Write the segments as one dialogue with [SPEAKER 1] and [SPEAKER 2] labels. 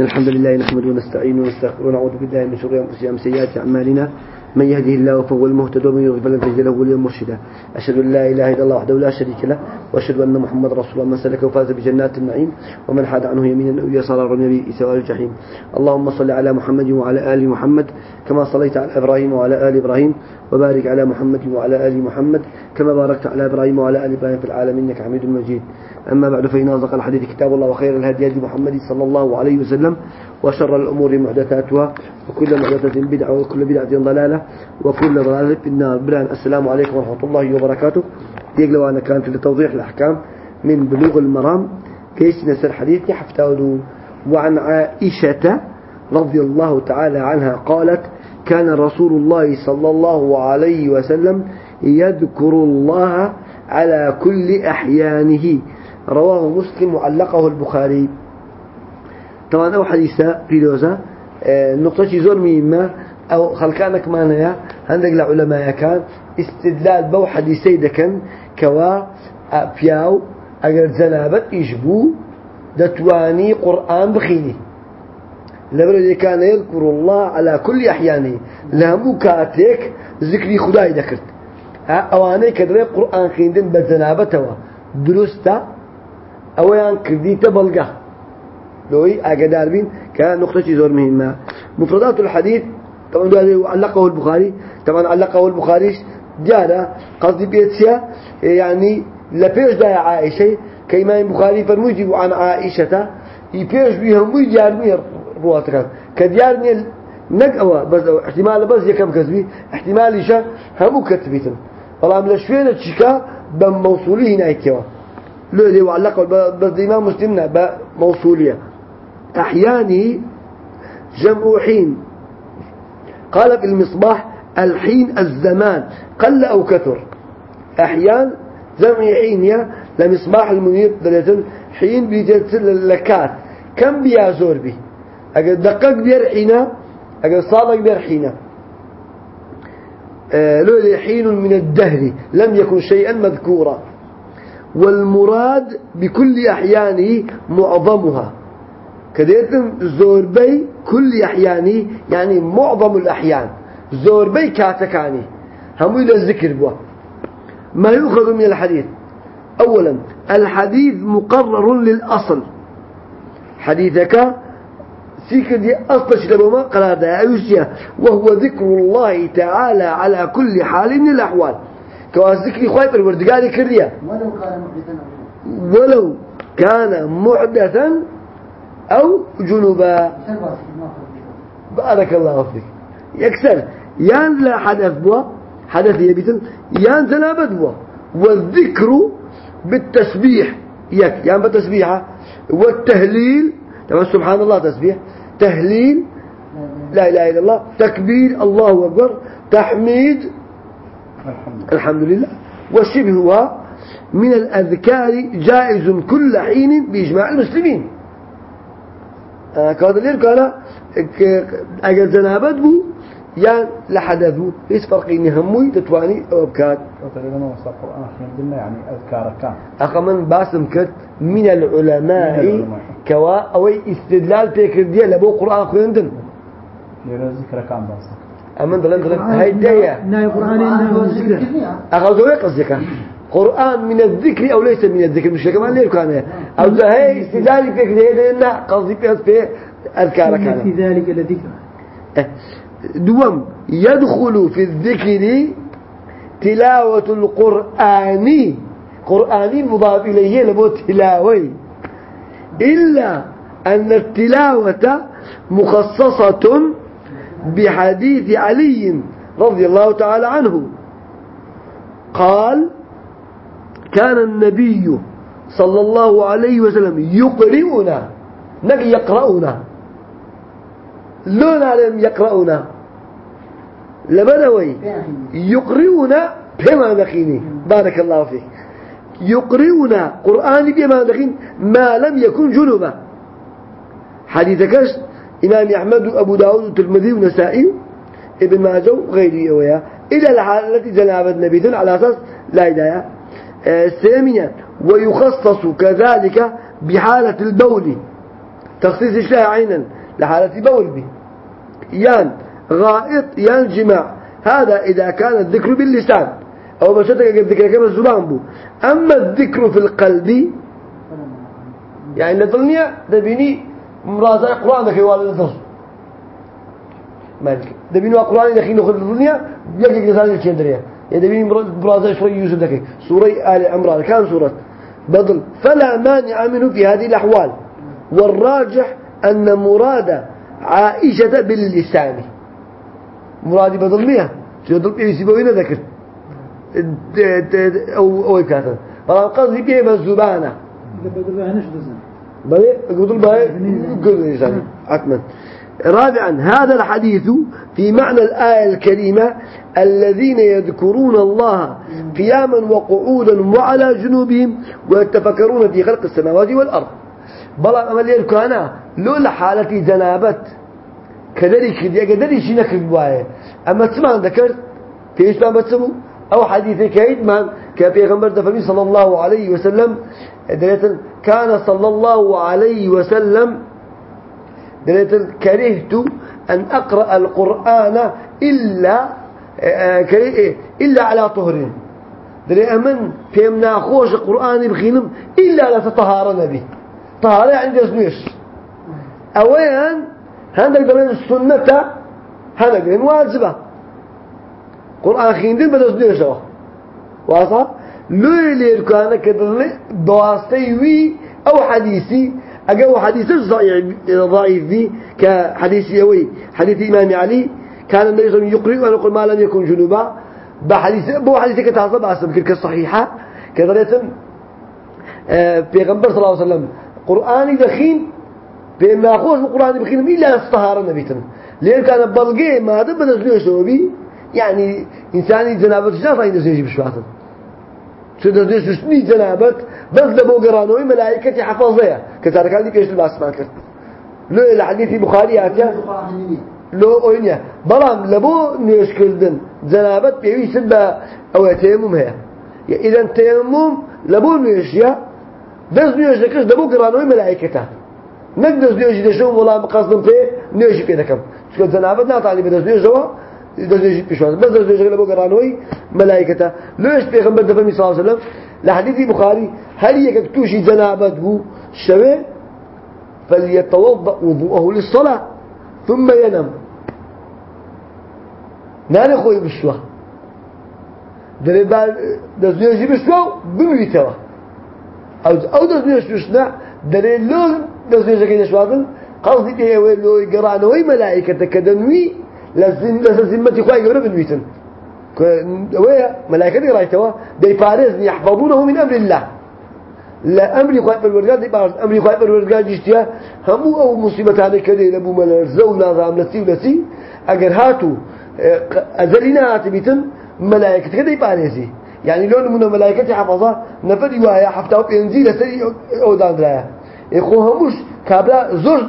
[SPEAKER 1] الحمد لله نحمده ونستعينه ونستغفره ونعوذ بالله من شرور أنفسنا ومن سيئات أعمالنا. من يهده الله فهو المهتد ومن يضلل فلن تجد له وليا مرشدا. أشهد أن لا إله إلا الله وحده لا شريك له. وأشهد أن محمد رسول الله من سلك وفاز بجنات النعيم ومن حاد عنه يمينا أو يسارا النبي سواء الجحيم. اللهم صل على محمد وعلى آل محمد كما صليت على إبراهيم وعلى آل إبراهيم وبارك على محمد وعلى آل محمد كما باركت على إبراهيم وعلى آل إبراهيم في العالمين إنك حميد مجيد. أما بعد فإن أصدق الحديث كتاب الله وخير الهدي هدي محمد صلى الله عليه وسلم وشر الأمور محدثاتها وكل محدثة بدعة وكل بدعة ضلالة وكل ضلالة في النار. السلام عليكم ورحمة الله وبركاته. يقلوا أنا كانت لتوضيح الأحكام من بلوغ المرام كيس نسر حديث يحفتاودوا وعن عائشة رضي الله تعالى عنها قالت كان رسول الله صلى الله عليه وسلم يذكر الله على كل أحيانه. رواه مسلم وعلقه البخاري. طبعا أو حديثة في لوزة آه، نقطة زور مهمة أو خلقانك معناها عندك العلماء كان استدلال بو حديثي كوا بياو أجر زنابت يشبو دتواني قرآن بخيني لبرد كان يذكر الله على كل أحيانه. لهم كاتك ذكري خداي ذكرت أواني كدري قرآن خيندن بزنابته درسته أويان كرديته بلغه لوي أجدار بين كان نقطة زور مهمة مفردات الحديث طبعا علقه البخاري. طبعا علقه البخاري جارة قصدي بيتسيا يعني لبيش ده عائشة كما البخاري فرموجي عن عائشة يبيش بيهم ويجار مير رواتك كديارني نقوى بس احتمال بس يكم كذبي احتمال إيشا همو كتبيتن. والله من الشفينة تشكا بموصوليه هنا ايكوا لو دي وعلقه بس الإمام مسلمنا بموصولية. أحيانه جمع حين. قال في المصباح الحين الزمان قل أو كثر. أحيان جمع حين يا لمصباح المنير دلتن حين بيجتل لكات كم بيا زور بي؟ أجل دقق بير حينا أجل صادق بير حينا آه حين من الدهر لم يكن شيئا مذكورا. والمراد بكل أحيانه معظمها. كديتم زوربي كل أحيانه يعني معظم الأحيان. زوربي كاتكاني. هم إلى الذكر بوا. ما يؤخذ من الحديث. أولا الحديث مقرر للأصل. حديثك سيكر دي أصل شلبه ما قرار أيوشيا. وهو ذكر الله تعالى على كل حال من الأحوال. كواز ذكري خواهي بالوردقالي كرديا. ولو كان محدثا أو جنوبا. بارك الله فيك. يكسر. يان لا حدث بوا حدث يبيتن يان تنابد بوا. والذكر بالتسبيح يك يان بالتسبيحة والتهليل تمام سبحان الله تسبيح. تهليل لا إله إلا الله. تكبير الله أكبر. تحميد الحمد لله. وشبهها من الأذكار جائز كل حين بإجماع المسلمين. كهذا اللي قال أجل زنابت بو يعني لحدث بو إيش فرق إني هموي تتواني أو بكات
[SPEAKER 2] تقريبا وصل القرآن خير يعني أذكار كان
[SPEAKER 1] أخمن باسم كت من العلماء كوا أو استدلال تكر دي لبو قرآن خيندن
[SPEAKER 2] يرى ذكر كان باسم
[SPEAKER 1] أمن دلن دلن هاي ديا
[SPEAKER 3] ناي قرآن إنه ذكر
[SPEAKER 1] أخذوا قصدك قرآن من الذكر أو ليس من الذكر مش كمان ليه كان أو هاي استدلال فكر دي لنا قصدي في أذكار
[SPEAKER 3] إن في
[SPEAKER 1] كان
[SPEAKER 3] ذلك لذكر
[SPEAKER 1] دوم يدخل في الذكر تلاوة القرآن. قرآني مضاف إليه لبو تلاوي. إلا أن التلاوة مخصصة بحديث علي رضي الله تعالى عنه. قال كان النبي صلى الله عليه وسلم يقرئنا نبي يقرأنا. لون عليهم يقرأنا. لبنوي يقرئنا بما نخيني بارك الله فيك. يقرئنا قرآن بما نخين ما لم يكن جنبا حديث كش إمام أحمد وأبو داود والترمذي والنسائي ابن ماجه وغيره ويا إلى الحالة التي جناب النبي على أساس لا هداية ثانيا ويخصص كذلك بحالة البول. تخصيص لها عينا لحالة بول به. يان غائط يان جماع هذا إذا كان الذكر باللسان. أو بشتك الذكر كما الزبان بو. أما الذكر في القلب يعني الدنيا دبيني مرازع القرآن ذكي والد الدرس مالك. دبيني القرآن ذكي نخذ الدنيا يجي كذا الكندرية يعني دبيني مرازع سورة يوسف ذكي سورة آل عمران. كان سورة. بدل فلا مانع منه في هذه الأحوال. والراجح أن مراد عائشة باللسان. مراد بدل مية تقول إيه سيبوينا ذكر. أو أو كاتب فلا قصدي بيه
[SPEAKER 3] دزن
[SPEAKER 1] بلي قلت باي قل إنسان أكمل رابعا هذا الحديث في معنى الآية الكريمة الذين يذكرون الله قياما وقعودا وعلى جنوبهم ويتفكرون في خلق السماوات والأرض. بلا أمل يركانا لولا حالة جنابت. كذلك كذلك كذلك شي نكر بوايه أما تسمع ذكرت إيش ما بتسمو أو حديث كايد من كبيغمبر دفمي صلى الله عليه وسلم دليل كان صلى الله عليه وسلم دليل كرهت أن أقرأ القرآن إلا إلا على طهر. دليل أمن في مناخوش القرآن بخينم إلا لا تطهارنا به طهارة عند يسميش أولا هذا دليل السنة هذا دليل واجبة. قرآن خيندين بدأ سنيش واضح لوی لێرکانە کە دڵێ دواستەی وی ئەو حەدیسی ئەگە ئەو حەدیسش ضعیفی کە حەدیسی ئەوەی حەدیثی ئیمامی علی كان النبي صلى الله عليه وسلم يقرئ ويقول ما لم يكن جنوبا بحديث بو حديث كتاسب باسم كل كصحيحة كذلك بيغمبر صلى الله عليه وسلم قرآني دخين بما خوش القرآن بخين إلا استهار النبي ليه كان بلقي ما هذا بدأ بي يعني جنابة جنابة ينزل يجيب شواتن. سدرجه سني جنابت بس لبو قرانوي ملائكة حفظها كذلك هذه كيش الباس ما كرت. لو الحديث البخاري هاتيا لو اوينيا بلام لبو نيش كردن. جنابت بيوي سبا أو تيمم هي. اذا تيمم لبو نيش يا. بس نيش كش لبو قرانوي ملائكة نقدر نيش دشون ولا مقصدم فيه نيش كده كم شكل جنابت نعطاني بدس نيش جوا دزنيجي بيشوان بس دزنيجي لبو قرانوي ملائكته ليش بيغمبر دفمي صلى الله عليه وسلم لحديث بخاري هل يكتوشي جنابته شوي فليتوضأ وضوءه للصلاة ثم ينام نانا خوي بشوا. دري بعد دزنيجي بشوا بميتوا أو أو دزنيجي بشنا دري لون كده شوادن قصدي إيه لو قرانوي ملائكته كدنوي لازم لازم زمتي خواهي يقولوا بالويتن ويا ملائكة رأيتوا دي فارز يحفظونه من أمر الله. أمر خواهي بالورقات دي بارز أمر خواهي بالورقات جشتيا همو أو مصيبة هذا كده لبو ملرزو نظام نسي ونسي أجر هاتو أزلنا هاتبيتن ملائكة كده يبارزي يعني لون من ملائكة حفظها نفر يوايا حفتها بإنزيل سري أو دان درايا يخو هموش كابلا زور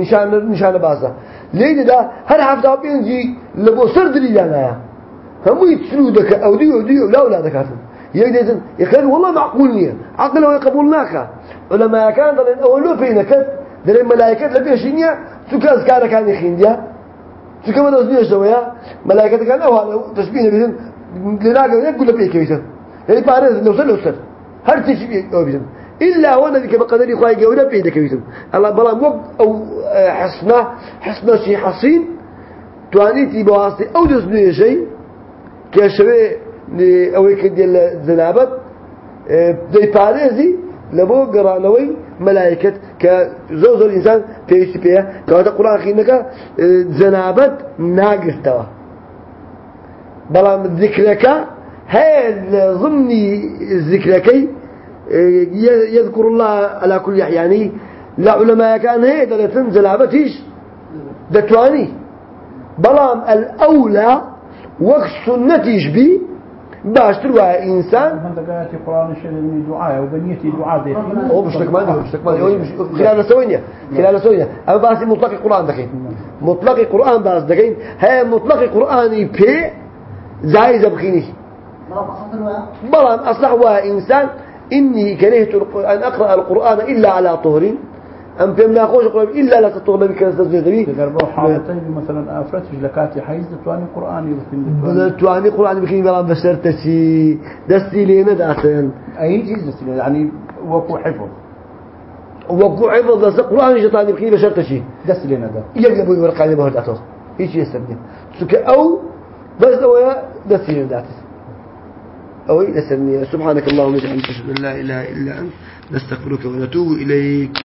[SPEAKER 1] نشان نشان بازا ليه ده هر حفتها بإنزي لبو سر دليلانا هم يتسلوا دك أو ديو ديو لا ولا دكاتن يجدن يخل والله معقول نية عقل ويقبلناك علماء كان ضلين أولو فينك دلين ملائكة لبيشينيا سكاز كان كان يخينديا سكا ما نزنيا شوية ملائكة كان أولا تشبيهنا بيزن لناقا يقول لبيك بيزن يعني بارز لو سر لو سر هر تشبيه أو بيزن إلا وأنا ذيك بقدر يخواي قولا بيدك بيزن الله بلا موق أو حسنا حسنا شي حصين توانيتي بواسطة أو دزنيا شيء كشوي أوي كديال الزنابت دي باريزي لبو قرانوي ملائكة كزوز الإنسان بيش بيه كهذا القرآن خينك زنابت ناقرتوا بلام ذكرك هذا ضمني ذكرك يذكر الله على كل يعني لا علماء كان هي دلتن زنابتيش دتواني. بلام الأولى وقت سنتيش بي. باشتر وها إنسان.
[SPEAKER 2] عندك دعاء وبنيتي دعاء
[SPEAKER 1] مش مش خلال سوينيا خلال سوينيا أما باسي مطلق القرآن دكين مطلق القرآن باس دكين هي مطلق القرآن بي. زايزة بخيني. بلان أصلح وها إنسان. إني كرهت أن أقرأ القرآن إلا على طهر. أم فيهم ناقوش قرآن إلا لا تطغى بك تزويد بي
[SPEAKER 2] دەگەر بۆ حاڵەتەی مثلەن ئافرەتیش لە کاتی حیز دەتوانانی قورآانی بخین
[SPEAKER 1] تواني قرآن بكين بلان بسرتسي دستي لينا داتن
[SPEAKER 2] ئەی هیچ دەستی ینی وەکو حفظ.
[SPEAKER 1] وقو حفظ دست قرآن جتاني بكين بسرتسي
[SPEAKER 2] دەست لێ نەدا
[SPEAKER 1] يقلبوا ورقاني بهر داتو هيك يسمي سك أو بس لو دستي لينا داتس أو يسمي سبحانك اللهم وبحمدك. لا إله إلا أنت نستغفرك ونتوب إليك.